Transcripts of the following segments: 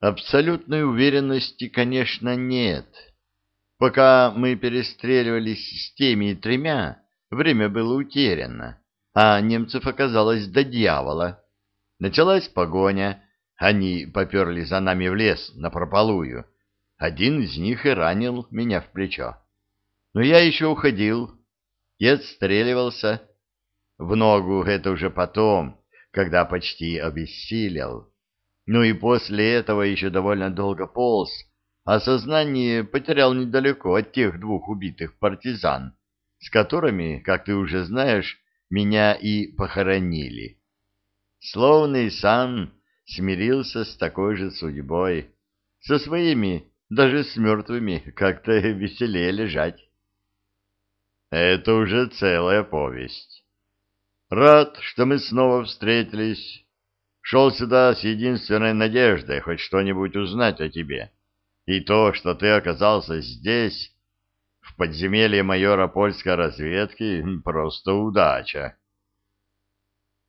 Абсолютной уверенности, конечно, нет. Пока мы перестреливались с теми тремя, время было утеряно, а немцев оказалось до дьявола. Началась погоня, они поперли за нами в лес напропалую. Один из них и ранил меня в плечо. Но я еще уходил и отстреливался. В ногу это уже потом, когда почти обессилел. Ну и после этого еще довольно долго полз, а сознание потерял недалеко от тех двух убитых партизан, с которыми, как ты уже знаешь, меня и похоронили. Словно и сам смирился с такой же судьбой. Со своими, даже с мертвыми, как-то веселее лежать. Это уже целая повесть. Рад, что мы снова встретились. Шел сюда с единственной надеждой хоть что-нибудь узнать о тебе. И то, что ты оказался здесь, в подземелье майора польской разведки, просто удача.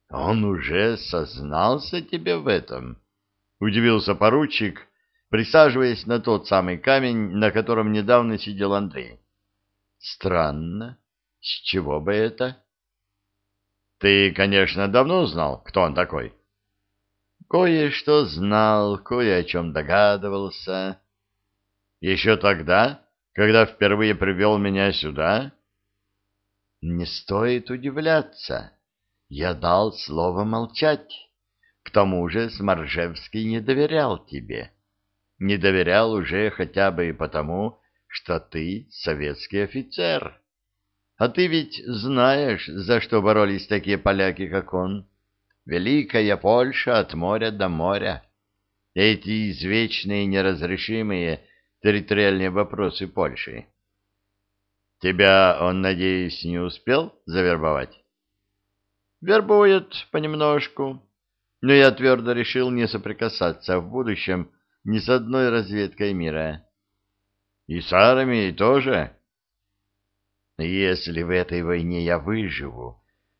Он уже сознался тебе в этом? Удивился поручик, присаживаясь на тот самый камень, на котором недавно сидел Андрей. Странно. С чего бы это? Ты, конечно, давно знал, кто он такой? Кое-что знал, кое о чем догадывался. Еще тогда, когда впервые привел меня сюда? Не стоит удивляться. Я дал слово молчать. К тому же Сморжевский не доверял тебе. Не доверял уже хотя бы и потому, что ты советский офицер. А ты ведь знаешь, за что боролись такие поляки, как он. Великая Польша от моря до моря. Эти извечные неразрешимые территориальные вопросы Польши. Тебя он, надеюсь, не успел завербовать? Вербует понемножку, но я твердо решил не соприкасаться в будущем ни с одной разведкой мира. И с армией тоже. Если в этой войне я выживу,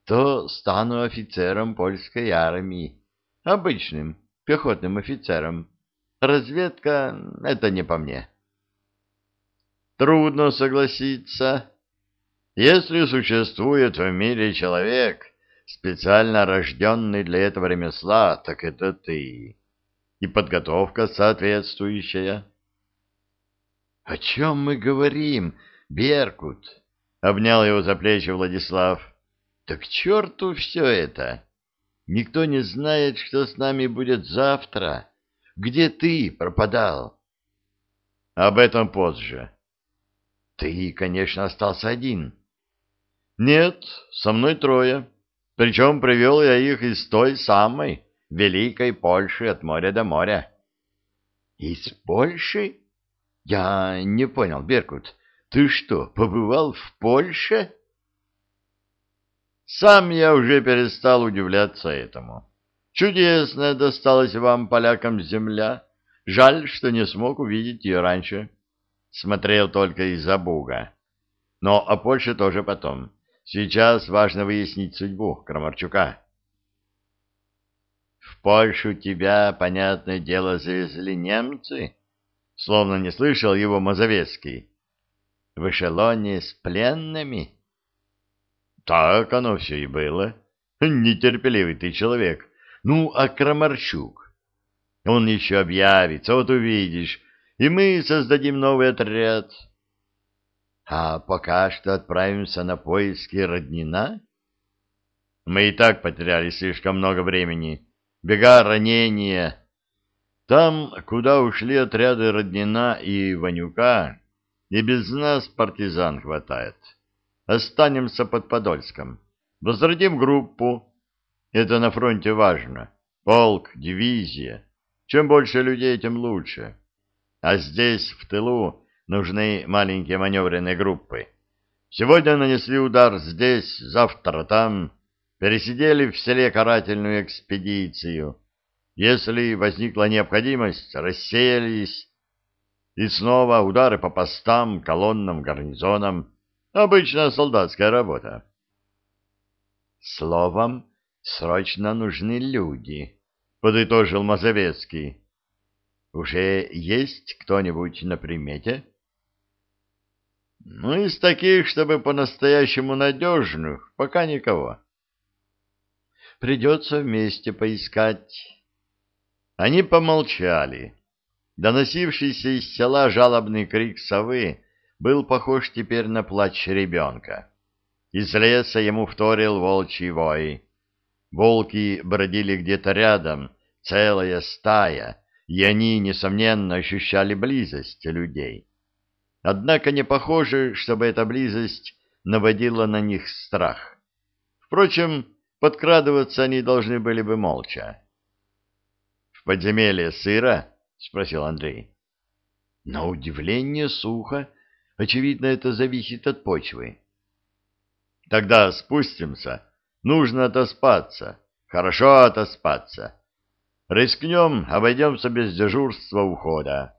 то стану офицером польской армии, обычным пехотным офицером. Разведка — это не по мне. Трудно согласиться. Если существует в мире человек, специально рожденный для этого ремесла, так это ты. И подготовка соответствующая. — О чем мы говорим, Беркут? — обнял его за плечи Владислав. — Так черту все это! Никто не знает, что с нами будет завтра. Где ты пропадал? — Об этом позже. — Ты, конечно, остался один. — Нет, со мной трое. Причем привел я их из той самой великой Польши от моря до моря. — Из Польши? Я не понял, Беркут. Ты что, побывал в Польше? Сам я уже перестал удивляться этому. Чудесная досталась вам, полякам, земля. Жаль, что не смог увидеть ее раньше. Смотрел только из-за буга. Но о Польше тоже потом. Сейчас важно выяснить судьбу Крамарчука. В Польшу тебя, понятное дело, завезли немцы? Словно не слышал его Мазовецкий в эшелоне с пленными? Так оно все и было. Нетерпеливый ты человек. Ну, а Крамарчук? Он еще объявится, вот увидишь, и мы создадим новый отряд. А пока что отправимся на поиски Роднина? Мы и так потеряли слишком много времени. Бега, ранения. Там, куда ушли отряды Роднина и Ванюка, и без нас партизан хватает. Останемся под Подольском. Возродим группу. Это на фронте важно. Полк, дивизия. Чем больше людей, тем лучше. А здесь, в тылу, нужны маленькие маневренные группы. Сегодня нанесли удар здесь, завтра там. Пересидели в селе карательную экспедицию. Если возникла необходимость, рассеялись и снова удары по постам, колоннам, гарнизонам. Обычная солдатская работа. Словом, срочно нужны люди, подытожил Мазовецкий. Уже есть кто-нибудь на примете? Ну, из таких, чтобы по-настоящему надежных, пока никого. Придется вместе поискать. Они помолчали. Доносившийся из села жалобный крик совы был похож теперь на плач ребенка. Из леса ему вторил волчий вой. Волки бродили где-то рядом, целая стая, и они, несомненно, ощущали близость людей. Однако не похоже, чтобы эта близость наводила на них страх. Впрочем, подкрадываться они должны были бы молча. — В подземелье сыро? — спросил Андрей. — На удивление сухо. Очевидно, это зависит от почвы. — Тогда спустимся. Нужно отоспаться. Хорошо отоспаться. Рискнем, обойдемся без дежурства ухода.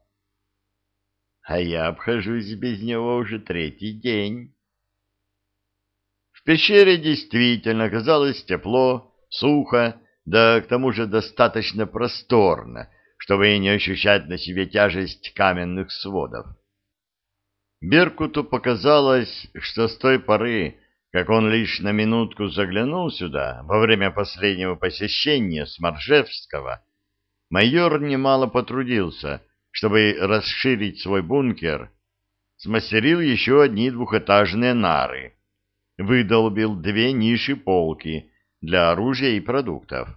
А я обхожусь без него уже третий день. В пещере действительно оказалось тепло, сухо, да к тому же достаточно просторно, чтобы не ощущать на себе тяжесть каменных сводов. Беркуту показалось, что с той поры, как он лишь на минутку заглянул сюда во время последнего посещения Сморжевского, майор немало потрудился, чтобы расширить свой бункер, смастерил еще одни двухэтажные нары, выдолбил две ниши-полки для оружия и продуктов.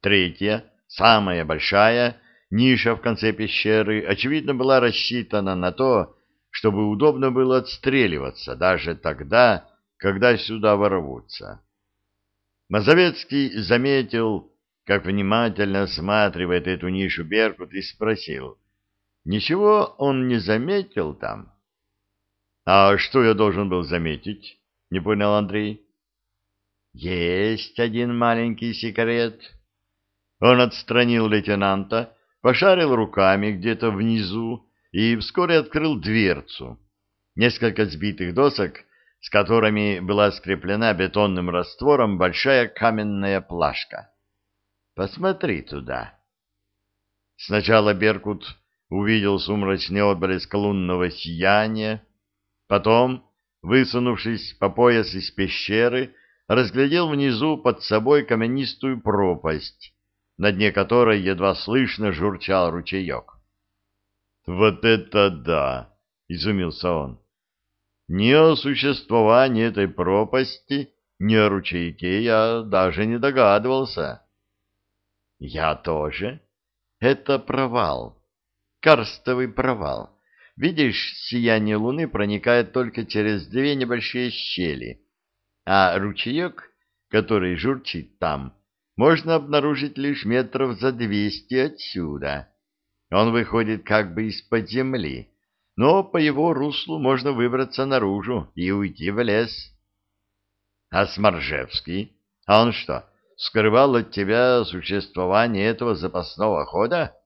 Третья, самая большая, ниша в конце пещеры, очевидно, была рассчитана на то, чтобы удобно было отстреливаться даже тогда, когда сюда ворвутся. Мазовецкий заметил, как внимательно осматривает эту нишу Беркут, и спросил, ничего он не заметил там? — А что я должен был заметить? — не понял Андрей. — Есть один маленький секрет. Он отстранил лейтенанта, пошарил руками где-то внизу и вскоре открыл дверцу. Несколько сбитых досок с которыми была скреплена бетонным раствором большая каменная плашка. Посмотри туда. Сначала Беркут увидел сумрачный отблеск лунного сияния, потом, высунувшись по пояс из пещеры, разглядел внизу под собой каменистую пропасть, на дне которой едва слышно журчал ручеек. «Вот это да!» — изумился он. Ни о существовании этой пропасти, ни о ручейке я даже не догадывался. Я тоже. Это провал. Карстовый провал. Видишь, сияние луны проникает только через две небольшие щели, а ручеек, который журчит там, можно обнаружить лишь метров за двести отсюда. Он выходит как бы из-под земли но по его руслу можно выбраться наружу и уйти в лес. А Сморжевский? А он что, скрывал от тебя существование этого запасного хода?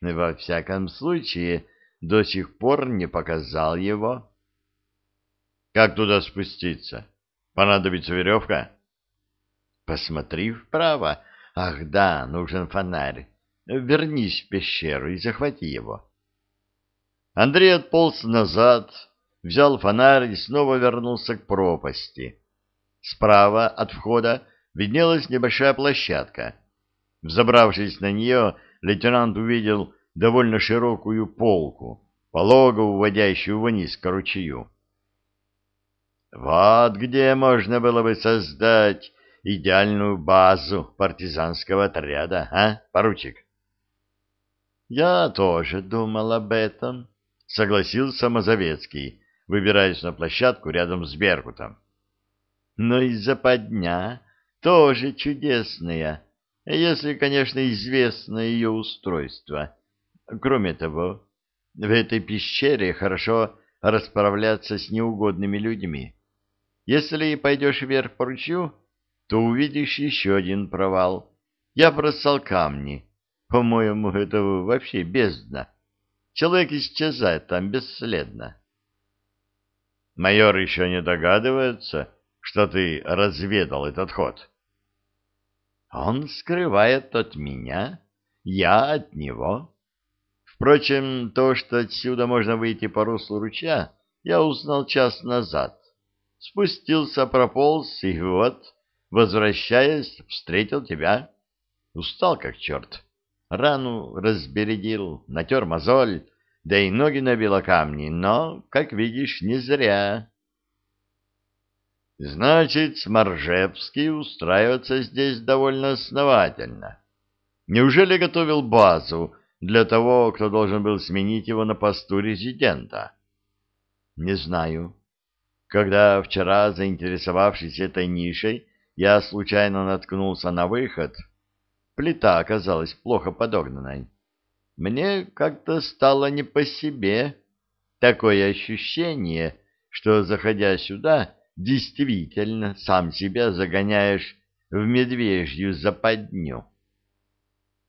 Во всяком случае, до сих пор не показал его. Как туда спуститься? Понадобится веревка? Посмотри вправо. Ах да, нужен фонарь. Вернись в пещеру и захвати его. Андрей отполз назад, взял фонарь и снова вернулся к пропасти. Справа от входа виднелась небольшая площадка. Взобравшись на нее, лейтенант увидел довольно широкую полку, полого уводящую вниз к ручью. Вот где можно было бы создать идеальную базу партизанского отряда, а, поручик? Я тоже думал об этом, — согласился Мазовецкий, выбираясь на площадку рядом с Беркутом. «Но и западня тоже чудесная, если, конечно, известно ее устройство. Кроме того, в этой пещере хорошо расправляться с неугодными людьми. Если пойдешь вверх по ручью, то увидишь еще один провал. Я бросал камни. По-моему, это вообще бездна. Человек исчезает там бесследно. Майор еще не догадывается, что ты разведал этот ход. Он скрывает от меня, я от него. Впрочем, то, что отсюда можно выйти по руслу ручья, я узнал час назад. Спустился, прополз, и вот, возвращаясь, встретил тебя. Устал как черт. Рану разбередил, натер мозоль, да и ноги набило камни, но, как видишь, не зря. Значит, Сморжевский устраивается здесь довольно основательно. Неужели готовил базу для того, кто должен был сменить его на посту резидента? Не знаю. Когда вчера, заинтересовавшись этой нишей, я случайно наткнулся на выход, плита оказалась плохо подогнанной. Мне как-то стало не по себе. Такое ощущение, что, заходя сюда, действительно сам себя загоняешь в медвежью западню.